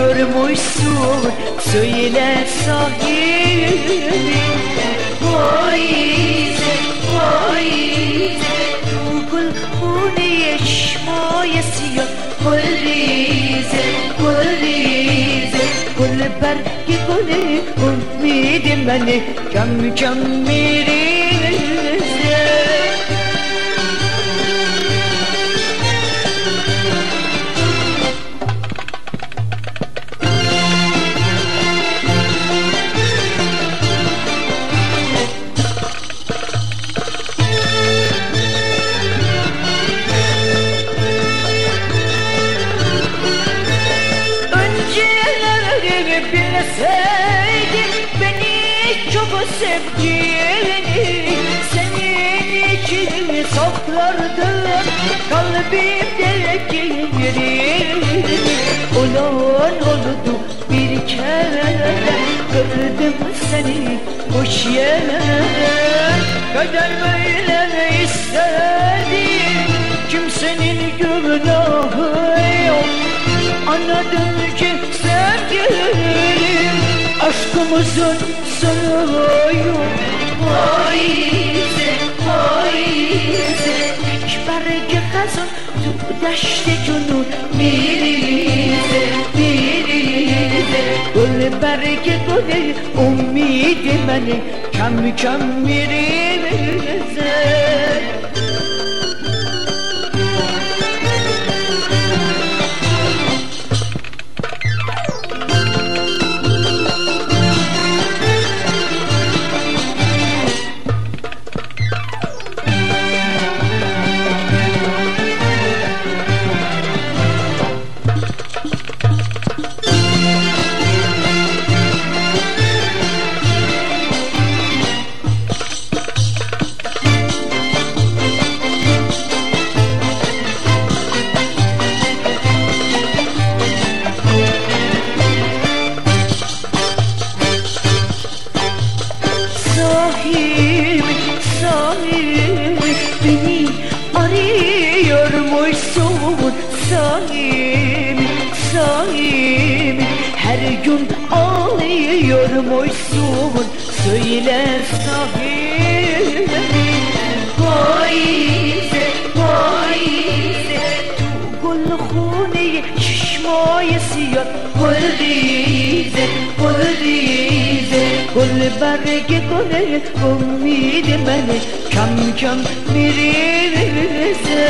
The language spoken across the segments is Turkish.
Özlüyormuşsun Söyle sahibim Faize, faize Google huniye şmayesiyor Gulrize, gulrize Gul bergi gulü Ummidim beni. Cam cam mirize Bilseydim beni çok sevdiğini. Senin için saklardım kalbimdeki yerini Olan oldu bir kere kırdım seni boş yere. Kader böyle istedi kimsenin günahı yok. Anladım ki Aşkımızın suyu پاییزه پاییزه یک برگ خزان تو دشت جنون میریزه میریزه گل برگ گل امید منه کم کم میریزه Arıyormuşsun sahimi sahimi Her gün ağlıyormuşsun. Söyle sahimi Paize paize Gül huneyi şişmayı siyah Gül dize gül dize Gül berge gönül umidi beni Kan kan birimize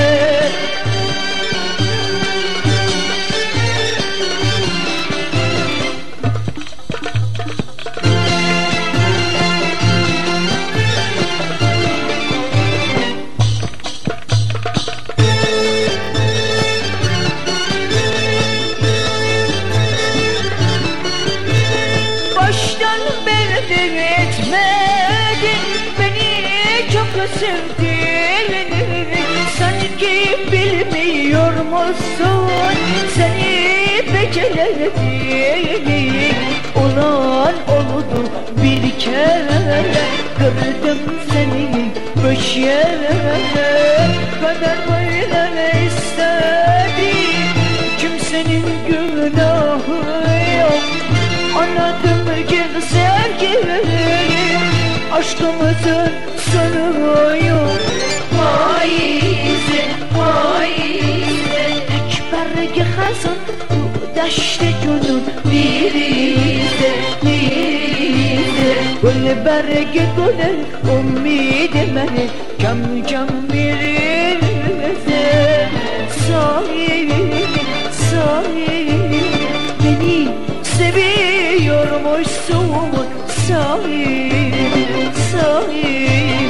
Çok sevdiğini Sanki bilmiyor musun? Seni becerediğini Olan oldu bir kere. Kırdım seni boş yere. Kader böyle istedi Kimsenin günahı yok. Anladım ki sevgilim Aşkımızın برگ گل امید من کم کم میریزه سایی سایی منی سبیر soğumun سایی سایی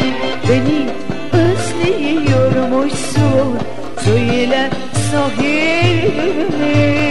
söyle sahip